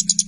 you